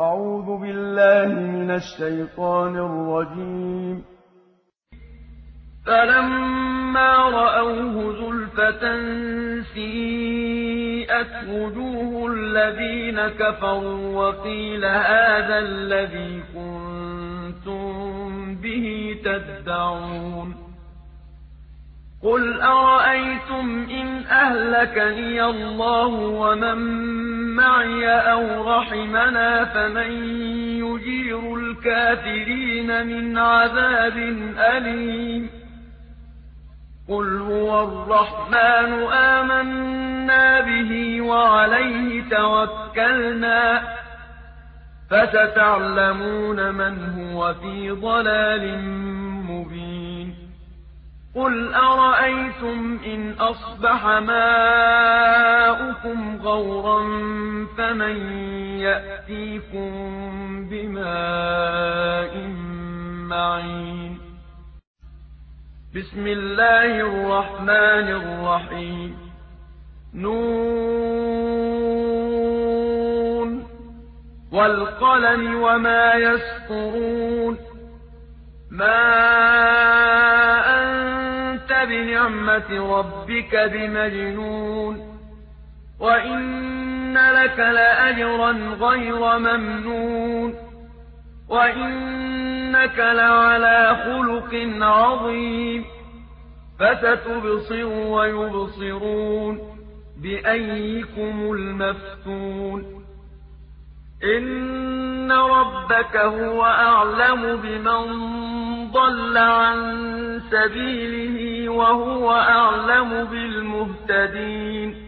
أعوذ بالله من الشيطان الرجيم. فلما رأوه زلفة سيئت وجوه الذين كفروا وقيل هذا الذي كنتم به تدعون. قُلْ أَرَأَيْتُمْ إِنْ أَهْلَكَنِيَ اللَّهُ وَمَن مَّعِيَ أَوْ رَحِمَنَا فَمَن يُجِيرُ الْكَافِرِينَ مِنْ عَذَابٍ أَلِيمٍ. قُلْ هُوَ الرَّحْمَٰنُ آمَنَّا بِهِ وَعَلَيْهِ تَوَكَّلْنَا ۖ. فَسَتَعْلَمُونَ مَنْ هُوَ فِي ضَلَالٍ مُّبِينٍ. قُلْ أَرَأَيْتُمْ إِنْ أَصْبَحَ مَاؤُكُمْ غَوْرًا فَمَن يَأْتِيكُم بِمَاءٍ مَّعِينٍ بِسْمِ اللَّهِ الرَّحْمَٰنِ الرَّحِيمِ نُونَ وَالْقَلَمِ وَمَا يَسْطُرُونَ بِنِعْمَةِ رَبِّكَ بِمَجْنُونٍ وَإِنَّ لَكَ لَأَجْرًا غَيْرَ مَمْنُونٍ وَإِنَّكَ لَعَلَىٰ خُلُقٍ عَظِيمٍ فَسَتُبْصِرُ وَيُبْصِرُونَ بِأَييِّكُمُ الْمَفْتُونُ إِنَّ رَبَّكَ هُوَ أَعْلَمُ بِمَن ضَلَّ عَن سَبِيلِهِ وَهُوَ أَعْلَمُ بِالْمُهْتَدِينَ